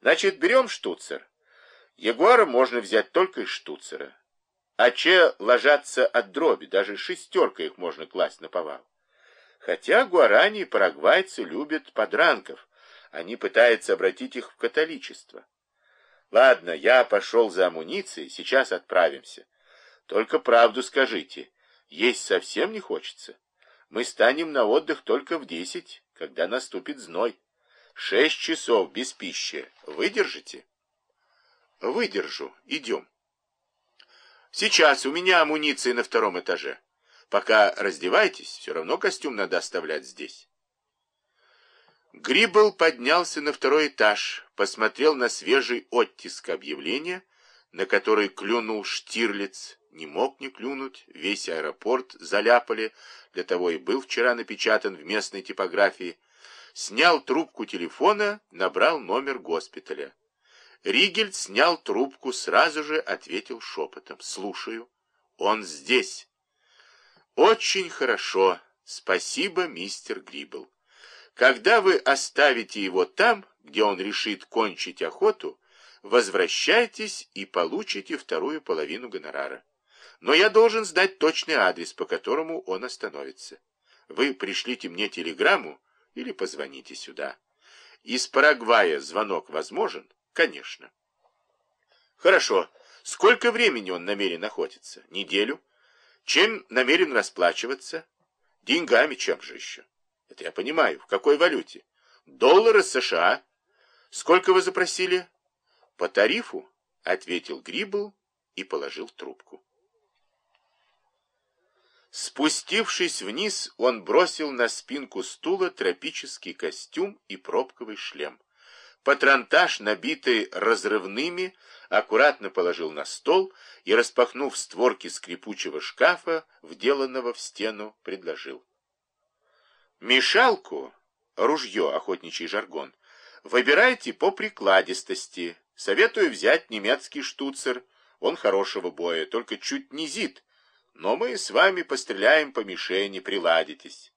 Значит, берем штуцер. Ягуара можно взять только из штуцера. А че ложатся от дроби, даже шестерка их можно класть на повал. Хотя гуарани и парагвайцы любят подранков, они пытаются обратить их в католичество. Ладно, я пошел за амуницией, сейчас отправимся. Только правду скажите, есть совсем не хочется. Мы станем на отдых только в десять, когда наступит зной. Шесть часов без пищи. Выдержите? Выдержу. Идем. Сейчас у меня амуниция на втором этаже. Пока раздевайтесь, все равно костюм надо оставлять здесь. Грибл поднялся на второй этаж, посмотрел на свежий оттиск объявления, на который клюнул Штирлиц, не мог не клюнуть, весь аэропорт заляпали, для того и был вчера напечатан в местной типографии, снял трубку телефона, набрал номер госпиталя. Ригельд снял трубку, сразу же ответил шепотом. «Слушаю. Он здесь». «Очень хорошо. Спасибо, мистер Грибл. Когда вы оставите его там, где он решит кончить охоту, возвращайтесь и получите вторую половину гонорара. Но я должен знать точный адрес, по которому он остановится. Вы пришлите мне телеграмму или позвоните сюда. Из Парагвая звонок возможен? Конечно. Хорошо. Сколько времени он намерен охотиться? Неделю? Чем намерен расплачиваться? Деньгами, чем же еще? Это я понимаю. В какой валюте? Доллары США. Сколько вы запросили? По тарифу, ответил Грибл и положил трубку. Спустившись вниз, он бросил на спинку стула тропический костюм и пробковый шлем. Патронтаж, набитый разрывными, аккуратно положил на стол и, распахнув створки скрипучего шкафа, вделанного в стену, предложил. Мешалку, ружье, охотничий жаргон, выбирайте по прикладистости. Советую взять немецкий штуцер, он хорошего боя, только чуть низит, но мы с вами постреляем по мишени, приладитесь.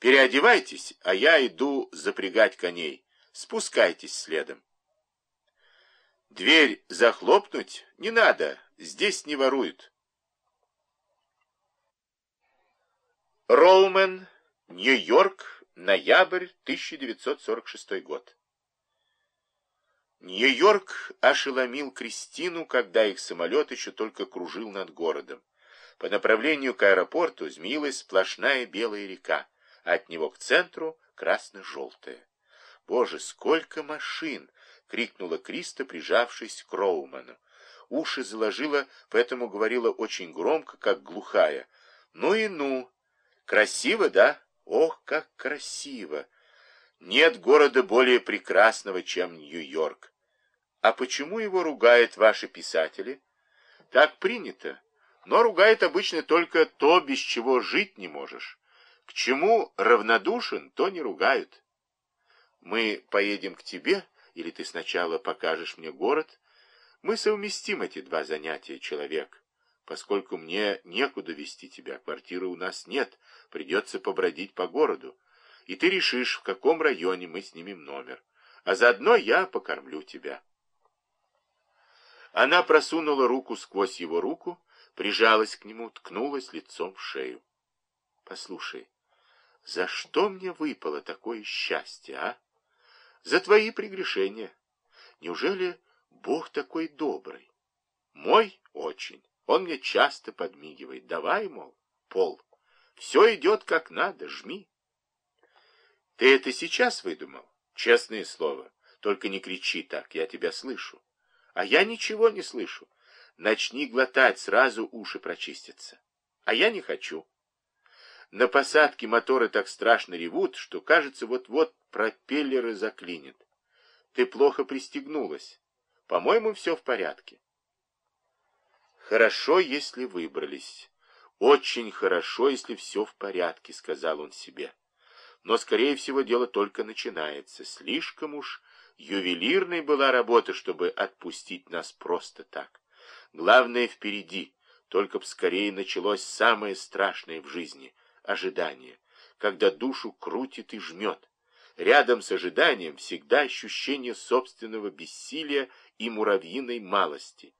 Переодевайтесь, а я иду запрягать коней. Спускайтесь следом. Дверь захлопнуть не надо, здесь не воруют. Роумен, Нью-Йорк, ноябрь 1946 год. Нью-Йорк ошеломил Кристину, когда их самолет еще только кружил над городом. По направлению к аэропорту змеилась сплошная белая река, а от него к центру красно-желтая. «Боже, сколько машин!» — крикнула Криста, прижавшись к Роуману. Уши заложила, поэтому говорила очень громко, как глухая. «Ну и ну! Красиво, да? Ох, как красиво! Нет города более прекрасного, чем Нью-Йорк. А почему его ругают ваши писатели? Так принято. Но ругает обычно только то, без чего жить не можешь. К чему равнодушен, то не ругают». Мы поедем к тебе, или ты сначала покажешь мне город. Мы совместим эти два занятия, человек. Поскольку мне некуда вести тебя, квартиры у нас нет, придется побродить по городу. И ты решишь, в каком районе мы снимем номер. А заодно я покормлю тебя. Она просунула руку сквозь его руку, прижалась к нему, ткнулась лицом в шею. Послушай, за что мне выпало такое счастье, а? за твои прегрешения. Неужели Бог такой добрый? Мой очень. Он мне часто подмигивает. Давай, мол, пол. Все идет как надо, жми. Ты это сейчас выдумал? Честное слово. Только не кричи так, я тебя слышу. А я ничего не слышу. Начни глотать, сразу уши прочистятся. А я не хочу. На посадке моторы так страшно ревут, что, кажется, вот-вот пропеллеры заклинит. Ты плохо пристегнулась. По-моему, все в порядке. Хорошо, если выбрались. Очень хорошо, если все в порядке, сказал он себе. Но, скорее всего, дело только начинается. Слишком уж ювелирной была работа, чтобы отпустить нас просто так. Главное впереди, только б скорее началось самое страшное в жизни — ожидание, когда душу крутит и жмет, рядом с ожиданием всегда ощущение собственного бессилия и муравьиной малости.